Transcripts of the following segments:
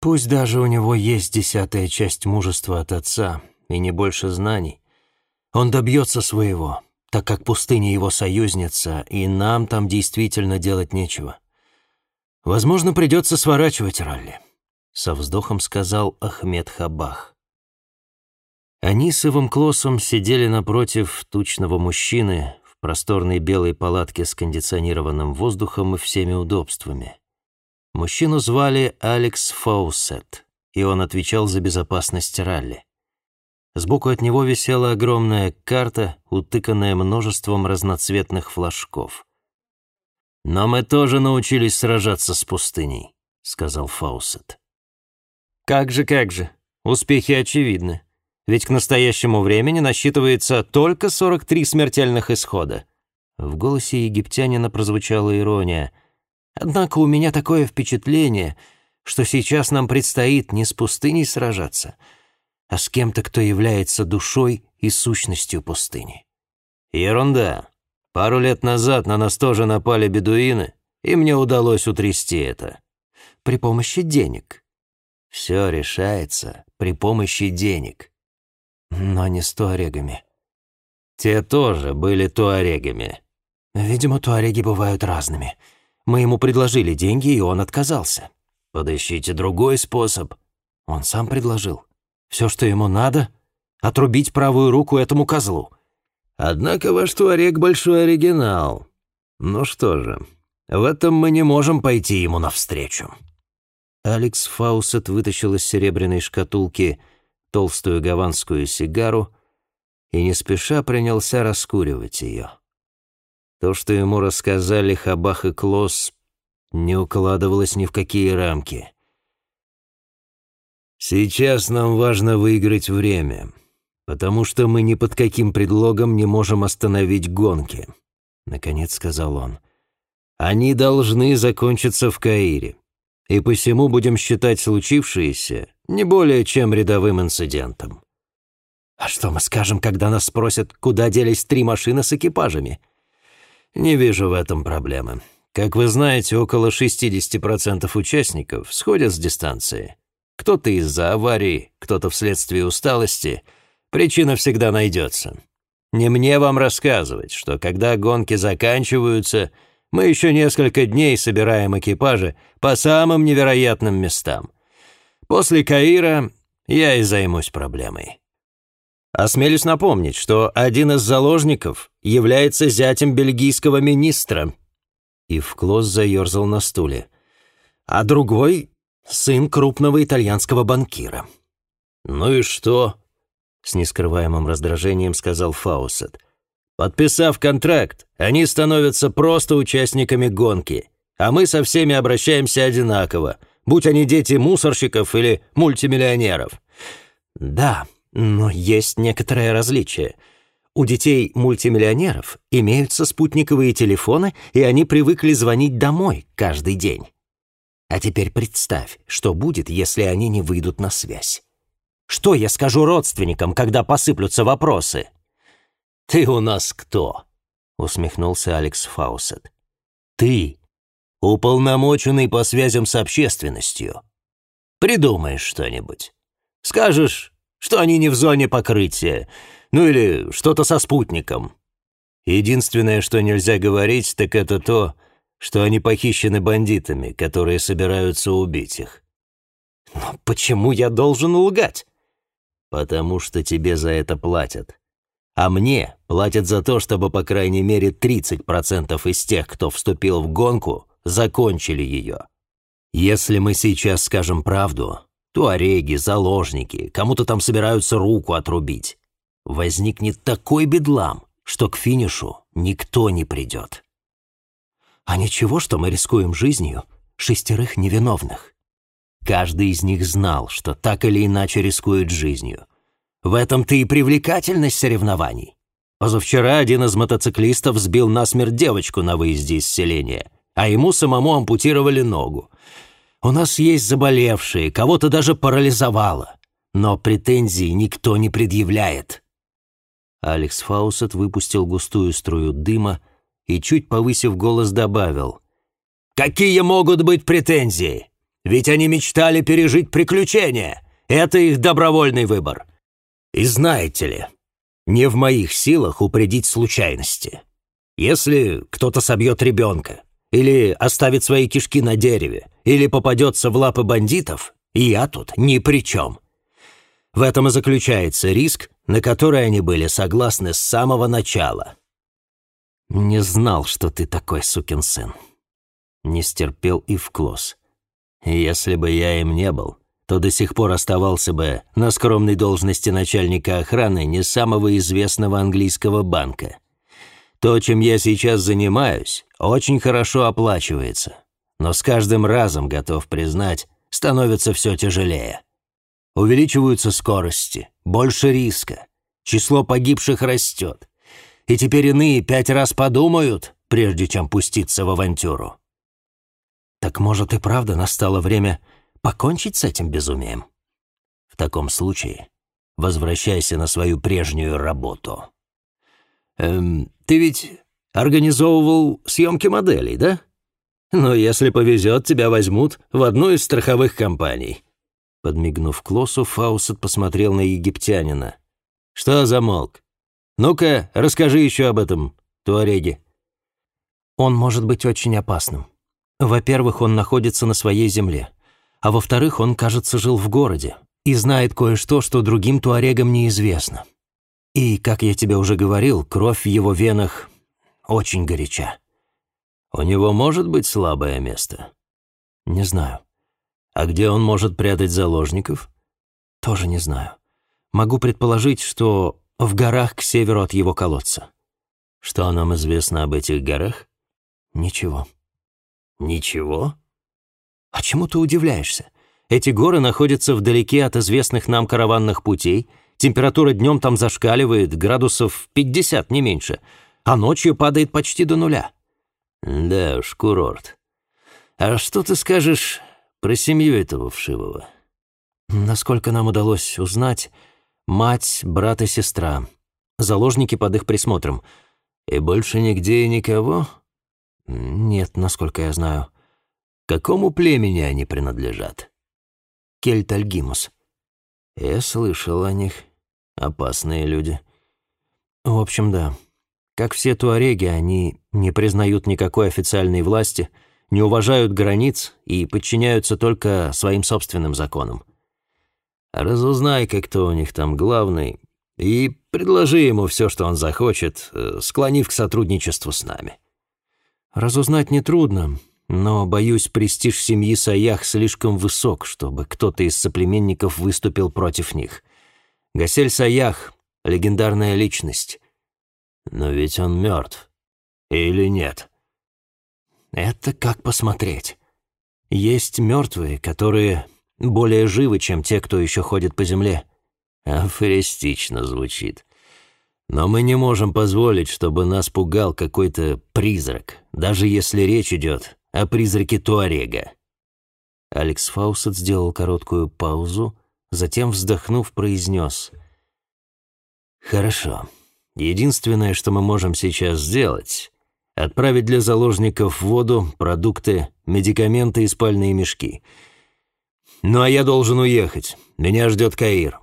Пусть даже у него есть десятая часть мужества от отца и не больше знаний, он добьется своего, так как пустыня его союзница, и нам там действительно делать нечего. Возможно, придется сворачивать ралли», — со вздохом сказал Ахмед Хабах. Они с Ивом Клоссом сидели напротив тучного мужчины в просторной белой палатке с кондиционированным воздухом и всеми удобствами. Мужчину звали Алекс Фаусет, и он отвечал за безопасность ралли. Сбоку от него висела огромная карта, утыканная множеством разноцветных флажков. «Но мы тоже научились сражаться с пустыней», — сказал Фаусет. «Как же, как же, успехи очевидны», ведь к настоящему времени насчитывается только 43 смертельных исхода. В голосе египтянина прозвучала ирония. Однако у меня такое впечатление, что сейчас нам предстоит не с пустыней сражаться, а с кем-то, кто является душой и сущностью пустыни. Ерунда. Пару лет назад на нас тоже напали бедуины, и мне удалось утрясти это. При помощи денег. Все решается при помощи денег но не с туарегами. Те тоже были туарегами. Видимо, туареги бывают разными. Мы ему предложили деньги, и он отказался. Подыщите другой способ. Он сам предложил. Все, что ему надо, отрубить правую руку этому козлу. Однако ваш туарег большой оригинал. Ну что же, в этом мы не можем пойти ему навстречу. Алекс Фаусет вытащил из серебряной шкатулки толстую гаванскую сигару и не спеша принялся раскуривать ее. То, что ему рассказали Хабах и Клосс, не укладывалось ни в какие рамки. «Сейчас нам важно выиграть время, потому что мы ни под каким предлогом не можем остановить гонки», — наконец сказал он. «Они должны закончиться в Каире, и посему будем считать случившееся не более чем рядовым инцидентом. А что мы скажем, когда нас спросят, куда делись три машины с экипажами? Не вижу в этом проблемы. Как вы знаете, около 60% участников сходят с дистанции. Кто-то из-за аварии, кто-то вследствие усталости. Причина всегда найдется. Не мне вам рассказывать, что когда гонки заканчиваются, мы еще несколько дней собираем экипажи по самым невероятным местам. После Каира я и займусь проблемой. Осмелюсь напомнить, что один из заложников является зятем бельгийского министра. И Вклос заерзал на стуле. А другой — сын крупного итальянского банкира. «Ну и что?» — с нескрываемым раздражением сказал Фаусет. «Подписав контракт, они становятся просто участниками гонки, а мы со всеми обращаемся одинаково, будь они дети мусорщиков или мультимиллионеров. Да, но есть некоторое различие. У детей мультимиллионеров имеются спутниковые телефоны, и они привыкли звонить домой каждый день. А теперь представь, что будет, если они не выйдут на связь. Что я скажу родственникам, когда посыплются вопросы? «Ты у нас кто?» — усмехнулся Алекс Фаусет. «Ты уполномоченный по связям с общественностью. Придумаешь что-нибудь. Скажешь, что они не в зоне покрытия, ну или что-то со спутником. Единственное, что нельзя говорить, так это то, что они похищены бандитами, которые собираются убить их. Но почему я должен лгать? Потому что тебе за это платят. А мне платят за то, чтобы по крайней мере 30% из тех, кто вступил в гонку, закончили ее. Если мы сейчас скажем правду, то ореги, заложники, кому-то там собираются руку отрубить. Возникнет такой бедлам, что к финишу никто не придет. А ничего, что мы рискуем жизнью шестерых невиновных. Каждый из них знал, что так или иначе рискует жизнью. В этом-то и привлекательность соревнований. Позавчера один из мотоциклистов сбил насмерть девочку на выезде из селения – а ему самому ампутировали ногу. У нас есть заболевшие, кого-то даже парализовало, но претензий никто не предъявляет». Алекс Фаусет выпустил густую струю дыма и, чуть повысив голос, добавил. «Какие могут быть претензии? Ведь они мечтали пережить приключения. Это их добровольный выбор. И знаете ли, не в моих силах упредить случайности. Если кто-то собьет ребенка, или оставит свои кишки на дереве, или попадется в лапы бандитов, я тут ни при чем. В этом и заключается риск, на который они были согласны с самого начала. Не знал, что ты такой сукин сын. Не стерпел и вклос. Если бы я им не был, то до сих пор оставался бы на скромной должности начальника охраны не самого известного английского банка. То, чем я сейчас занимаюсь, очень хорошо оплачивается, но с каждым разом, готов признать, становится все тяжелее. Увеличиваются скорости, больше риска, число погибших растет, и теперь иные пять раз подумают, прежде чем пуститься в авантюру. Так может и правда настало время покончить с этим безумием? В таком случае возвращайся на свою прежнюю работу. Эм, ты ведь организовывал съемки моделей, да? Но если повезет, тебя возьмут в одну из страховых компаний». Подмигнув Клоссу, Фаусет посмотрел на египтянина. «Что замолк? Ну-ка, расскажи еще об этом, Туареге». «Он может быть очень опасным. Во-первых, он находится на своей земле. А во-вторых, он, кажется, жил в городе и знает кое-что, что другим туарегам неизвестно. И, как я тебе уже говорил, кровь в его венах очень горяча. У него может быть слабое место? Не знаю. А где он может прятать заложников? Тоже не знаю. Могу предположить, что в горах к северу от его колодца. Что нам известно об этих горах? Ничего. Ничего? А чему ты удивляешься? Эти горы находятся вдалеке от известных нам караванных путей, температура днем там зашкаливает градусов 50, не меньше, а ночью падает почти до нуля. Да уж, курорт. А что ты скажешь про семью этого вшивого? Насколько нам удалось узнать, мать, брат и сестра. Заложники под их присмотром. И больше нигде и никого? Нет, насколько я знаю. Какому племени они принадлежат? Кельтальгимус. Я слышал о них. Опасные люди. В общем, да. Как все туареги, они не признают никакой официальной власти, не уважают границ и подчиняются только своим собственным законам. Разузнай-ка, кто у них там главный, и предложи ему все, что он захочет, э, склонив к сотрудничеству с нами. Разузнать нетрудно, но, боюсь, престиж семьи Саях слишком высок, чтобы кто-то из соплеменников выступил против них. Гасель Саях — легендарная личность. Но ведь он мертв. Или нет? Это как посмотреть. Есть мертвые, которые более живы, чем те, кто еще ходит по земле. Афористично звучит. Но мы не можем позволить, чтобы нас пугал какой-то призрак, даже если речь идет о призраке Туарега. Алекс Фаусет сделал короткую паузу, затем, вздохнув, произнес. «Хорошо. Единственное, что мы можем сейчас сделать, отправить для заложников воду, продукты, медикаменты и спальные мешки. Ну а я должен уехать. Меня ждет Каир».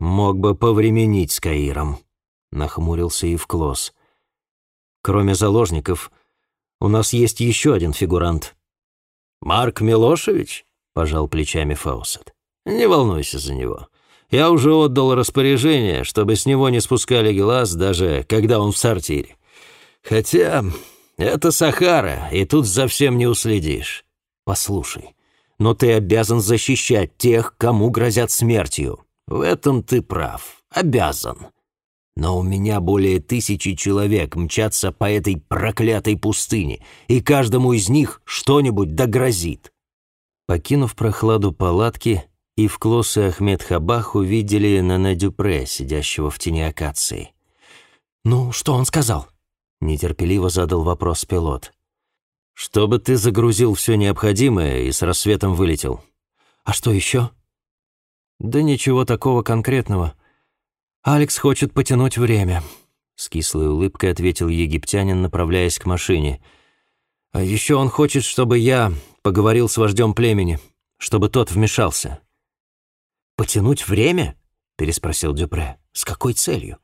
«Мог бы повременить с Каиром», — нахмурился Ив Клосс. «Кроме заложников, у нас есть еще один фигурант». «Марк Милошевич?» — пожал плечами Фаусет. «Не волнуйся за него. Я уже отдал распоряжение, чтобы с него не спускали глаз, даже когда он в сортире. Хотя это Сахара, и тут совсем не уследишь. Послушай, но ты обязан защищать тех, кому грозят смертью. В этом ты прав. Обязан. Но у меня более тысячи человек мчатся по этой проклятой пустыне, и каждому из них что-нибудь догрозит. Покинув прохладу палатки, Ивклос и Ахмед Хабах увидели Нана Дюпре, сидящего в тени акации. «Ну, что он сказал?» — нетерпеливо задал вопрос пилот. «Чтобы ты загрузил все необходимое и с рассветом вылетел». «А что еще?» «Да ничего такого конкретного. Алекс хочет потянуть время», — с кислой улыбкой ответил египтянин, направляясь к машине. «А еще он хочет, чтобы я поговорил с вождем племени, чтобы тот вмешался». «Потянуть время?» — переспросил Дюпре. «С какой целью?»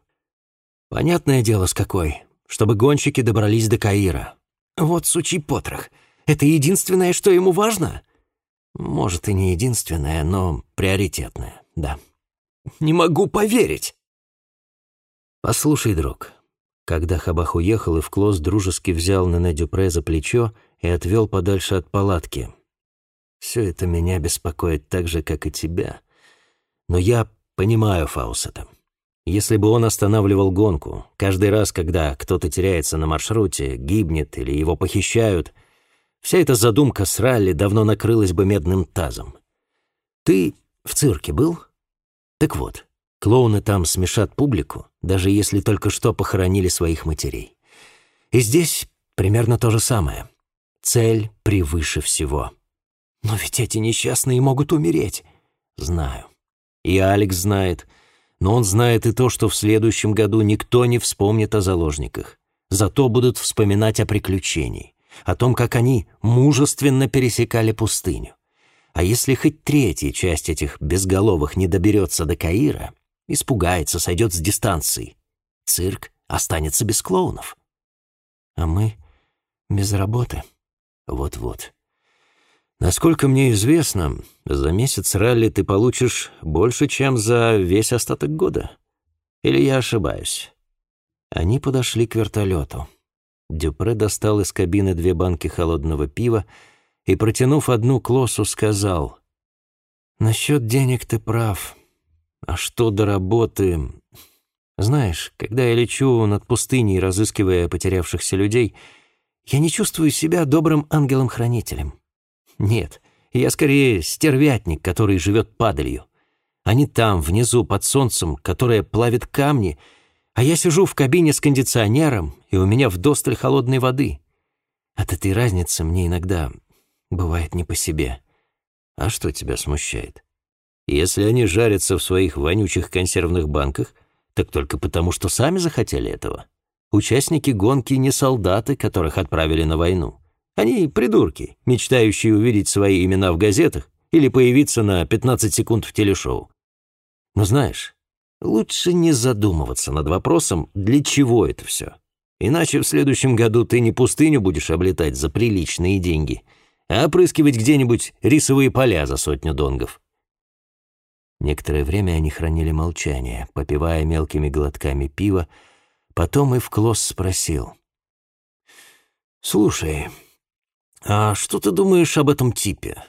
«Понятное дело, с какой. Чтобы гонщики добрались до Каира. Вот сучий потрох. Это единственное, что ему важно?» «Может, и не единственное, но приоритетное, да». «Не могу поверить!» «Послушай, друг». Когда Хабах уехал, Ив Клосс дружески взял Нене Дюпре за плечо и отвел подальше от палатки. «Все это меня беспокоит так же, как и тебя. Но я понимаю Фаусета. Если бы он останавливал гонку, каждый раз, когда кто-то теряется на маршруте, гибнет или его похищают, вся эта задумка с ралли давно накрылась бы медным тазом. Ты в цирке был? Так вот, клоуны там смешат публику, даже если только что похоронили своих матерей. И здесь примерно то же самое. Цель превыше всего. Но ведь эти несчастные могут умереть. Знаю. И Алекс знает — но он знает и то, что в следующем году никто не вспомнит о заложниках. Зато будут вспоминать о приключении, о том, как они мужественно пересекали пустыню. А если хоть третья часть этих безголовых не доберется до Каира, испугается, сойдет с дистанции, цирк останется без клоунов. А мы без работы. Вот-вот. Насколько мне известно, за месяц ралли ты получишь больше, чем за весь остаток года. Или я ошибаюсь?» Они подошли к вертолету. Дюпре достал из кабины две банки холодного пива и, протянув одну клоссу, сказал, «Насчет денег ты прав. А что до работы? Знаешь, когда я лечу над пустыней, разыскивая потерявшихся людей, я не чувствую себя добрым ангелом-хранителем. Нет, я скорее стервятник, который живет падалью. Они там, внизу, под солнцем, которое плавит камни, а я сижу в кабине с кондиционером, и у меня вдосталь холодной воды. От этой разницы мне иногда бывает не по себе. А что тебя смущает? Если они жарятся в своих вонючих консервных банках, так только потому, что сами захотели этого. Участники гонки не солдаты, которых отправили на войну. Они придурки, мечтающие увидеть свои имена в газетах или появиться на 15 секунд в телешоу. Но знаешь, лучше не задумываться над вопросом, для чего это все. Иначе в следующем году ты не пустыню будешь облетать за приличные деньги, а опрыскивать где-нибудь рисовые поля за сотню донгов. Некоторое время они хранили молчание, попивая мелкими глотками пива, потом и в клосс спросил. «Слушай, «А что ты думаешь об этом типе?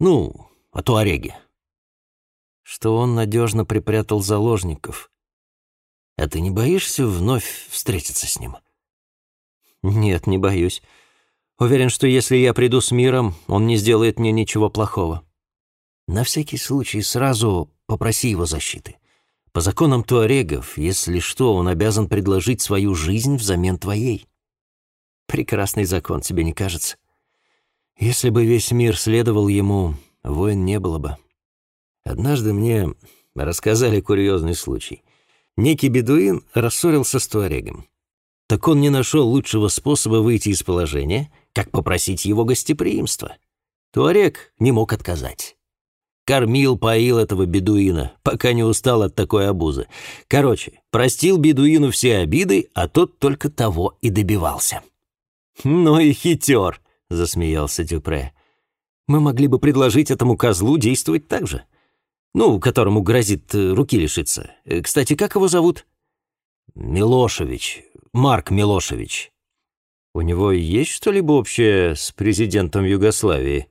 Ну, о Туареге?» «Что он надежно припрятал заложников. А ты не боишься вновь встретиться с ним?» «Нет, не боюсь. Уверен, что если я приду с миром, он не сделает мне ничего плохого. На всякий случай сразу попроси его защиты. По законам туарегов, если что, он обязан предложить свою жизнь взамен твоей. Прекрасный закон, тебе не кажется? Если бы весь мир следовал ему, войн не было бы. Однажды мне рассказали курьезный случай. Некий бедуин рассорился с туарегом. Так он не нашел лучшего способа выйти из положения, как попросить его гостеприимства. Туарег не мог отказать. Кормил, поил этого бедуина, пока не устал от такой обузы. Короче, простил бедуину все обиды, а тот только того и добивался. Ну и хитер засмеялся Дюпре. «Мы могли бы предложить этому козлу действовать так же. Ну, которому грозит э, руки лишиться. Э, кстати, как его зовут?» «Милошевич. Марк Милошевич». «У него есть что-либо общее с президентом Югославии?»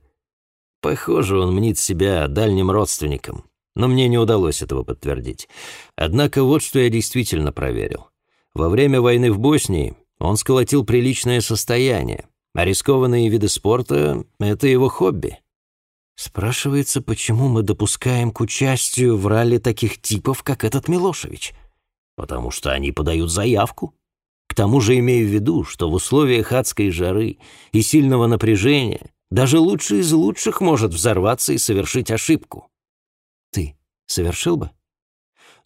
«Похоже, он мнит себя дальним родственником, но мне не удалось этого подтвердить. Однако вот что я действительно проверил. Во время войны в Боснии он сколотил приличное состояние, а рискованные виды спорта — это его хобби. Спрашивается, почему мы допускаем к участию в ралли таких типов, как этот Милошевич? Потому что они подают заявку. К тому же имею в виду, что в условиях адской жары и сильного напряжения даже лучший из лучших может взорваться и совершить ошибку. Ты совершил бы?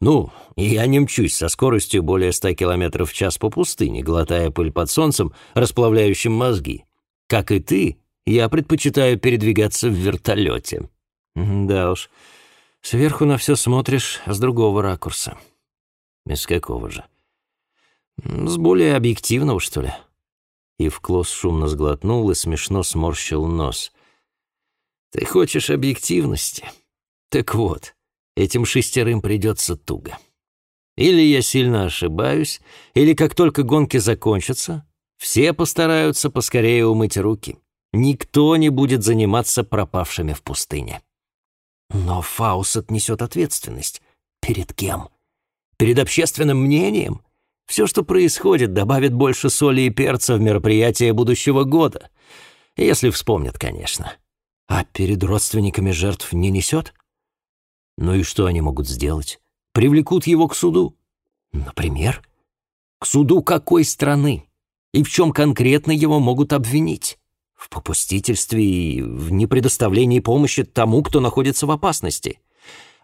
Ну, я не мчусь со скоростью более ста километров в час по пустыне, глотая пыль под солнцем, расплавляющим мозги. Как и ты, Я предпочитаю передвигаться в вертолете». «Да уж, сверху на все смотришь с другого ракурса». «Из какого же?» «С более объективного, что ли?» Ив Клосс шумно сглотнул и смешно сморщил нос. «Ты хочешь объективности? Так вот, этим шестерым придется туго. Или я сильно ошибаюсь, или как только гонки закончатся, все постараются поскорее умыть руки. Никто не будет заниматься пропавшими в пустыне». «Но Фаусет несет ответственность. Перед кем?» «Перед общественным мнением?» Все, что происходит, добавит больше соли и перца в мероприятие будущего года. Если вспомнят, конечно. А перед родственниками жертв не несет? Ну и что они могут сделать? Привлекут его к суду. Например? К суду какой страны? И в чем конкретно его могут обвинить? В попустительстве и в непредоставлении помощи тому, кто находится в опасности.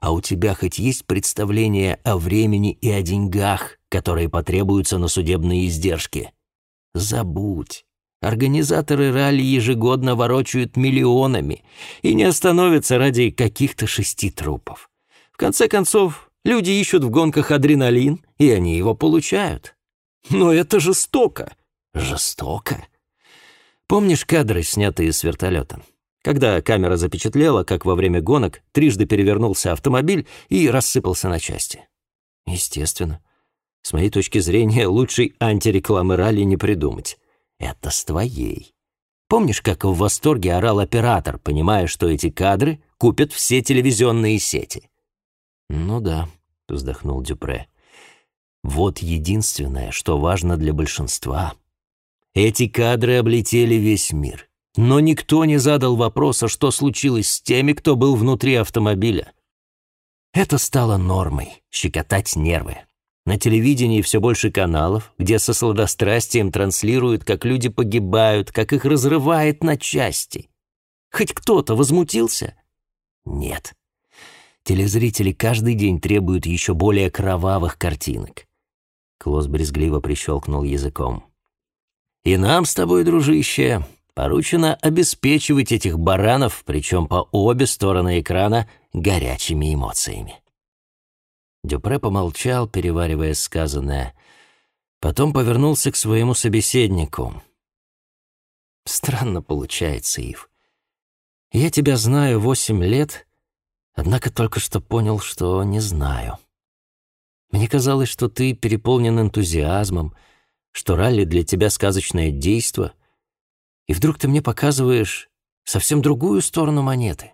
А у тебя хоть есть представление о времени и о деньгах, которые потребуются на судебные издержки? Забудь. Организаторы ралли ежегодно ворочают миллионами и не остановятся ради каких-то шести трупов. В конце концов, люди ищут в гонках адреналин, и они его получают. Но это жестоко. Жестоко? Помнишь кадры, снятые с вертолета? когда камера запечатлела, как во время гонок трижды перевернулся автомобиль и рассыпался на части. Естественно. С моей точки зрения, лучшей антирекламы ралли не придумать. Это с твоей. Помнишь, как в восторге орал оператор, понимая, что эти кадры купят все телевизионные сети? «Ну да», — вздохнул Дюпре. «Вот единственное, что важно для большинства. Эти кадры облетели весь мир. Но никто не задал вопроса, что случилось с теми, кто был внутри автомобиля. Это стало нормой — щекотать нервы. На телевидении все больше каналов, где со сладострастием транслируют, как люди погибают, как их разрывает на части. Хоть кто-то возмутился? Нет. Телезрители каждый день требуют еще более кровавых картинок. Клосс брезгливо прищелкнул языком. «И нам с тобой, дружище, поручено обеспечивать этих баранов, причем по обе стороны экрана, горячими эмоциями. Дюпре помолчал, переваривая сказанное. Потом повернулся к своему собеседнику. «Странно получается, Ив. Я тебя знаю восемь лет, однако только что понял, что не знаю. Мне казалось, что ты переполнен энтузиазмом, что ралли для тебя сказочное действо — и вдруг ты мне показываешь совсем другую сторону монеты.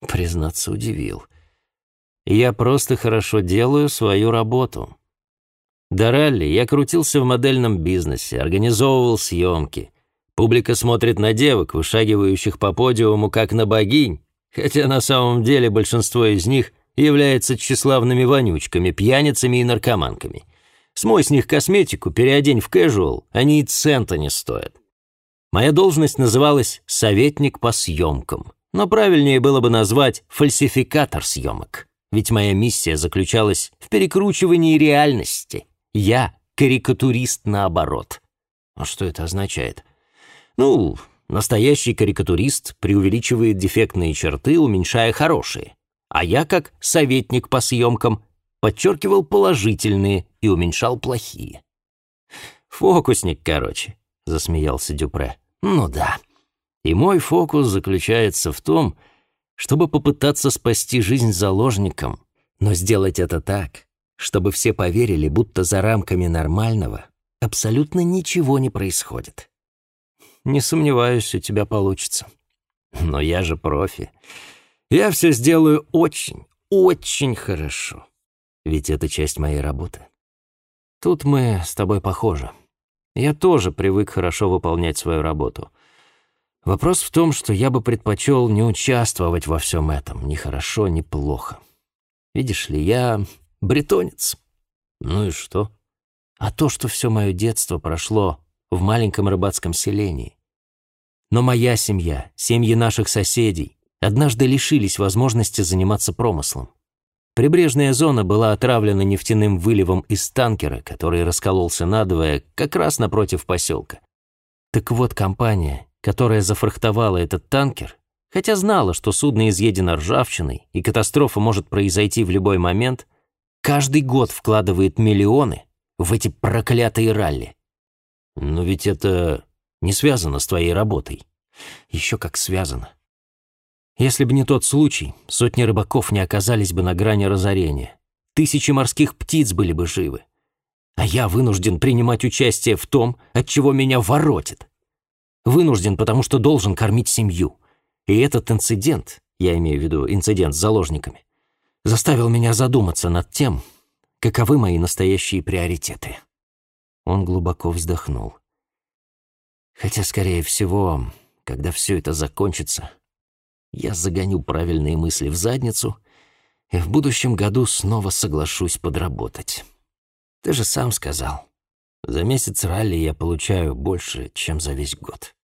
Признаться, удивил. Я просто хорошо делаю свою работу. До ралли я крутился в модельном бизнесе, организовывал съемки. Публика смотрит на девок, вышагивающих по подиуму, как на богинь, хотя на самом деле большинство из них являются тщеславными вонючками, пьяницами и наркоманками. Смой с них косметику, переодень в кэжуал, они и цента не стоят. Моя должность называлась «советник по съемкам», но правильнее было бы назвать «фальсификатор съемок», ведь моя миссия заключалась в перекручивании реальности. Я карикатурист наоборот. А что это означает? Ну, настоящий карикатурист преувеличивает дефектные черты, уменьшая хорошие. А я, как советник по съемкам, подчеркивал положительные и уменьшал плохие. Фокусник, короче. — засмеялся Дюпре. «Ну да. И мой фокус заключается в том, чтобы попытаться спасти жизнь заложникам, но сделать это так, чтобы все поверили, будто за рамками нормального абсолютно ничего не происходит. Не сомневаюсь, у тебя получится. Но я же профи. Я все сделаю очень, очень хорошо. Ведь это часть моей работы. Тут мы с тобой похожи. Я тоже привык хорошо выполнять свою работу. Вопрос в том, что я бы предпочел не участвовать во всем этом, ни хорошо, ни плохо. Видишь ли, я бретонец. Ну и что? А то, что все мое детство прошло в маленьком рыбацком селении. Но моя семья, семьи наших соседей однажды лишились возможности заниматься промыслом. Прибрежная зона была отравлена нефтяным выливом из танкера, который раскололся надвое как раз напротив поселка. Так вот, компания, которая зафрахтовала этот танкер, хотя знала, что судно изъедено ржавчиной и катастрофа может произойти в любой момент, каждый год вкладывает миллионы в эти проклятые ралли. Но ведь это не связано с твоей работой. Еще как связано. Если бы не тот случай, сотни рыбаков не оказались бы на грани разорения. Тысячи морских птиц были бы живы. А я вынужден принимать участие в том, от чего меня воротит. Вынужден, потому что должен кормить семью. И этот инцидент, я имею в виду инцидент с заложниками, заставил меня задуматься над тем, каковы мои настоящие приоритеты. Он глубоко вздохнул. Хотя, скорее всего, когда все это закончится, я загоню правильные мысли в задницу и в будущем году снова соглашусь подработать. Ты же сам сказал, за месяц ралли я получаю больше, чем за весь год.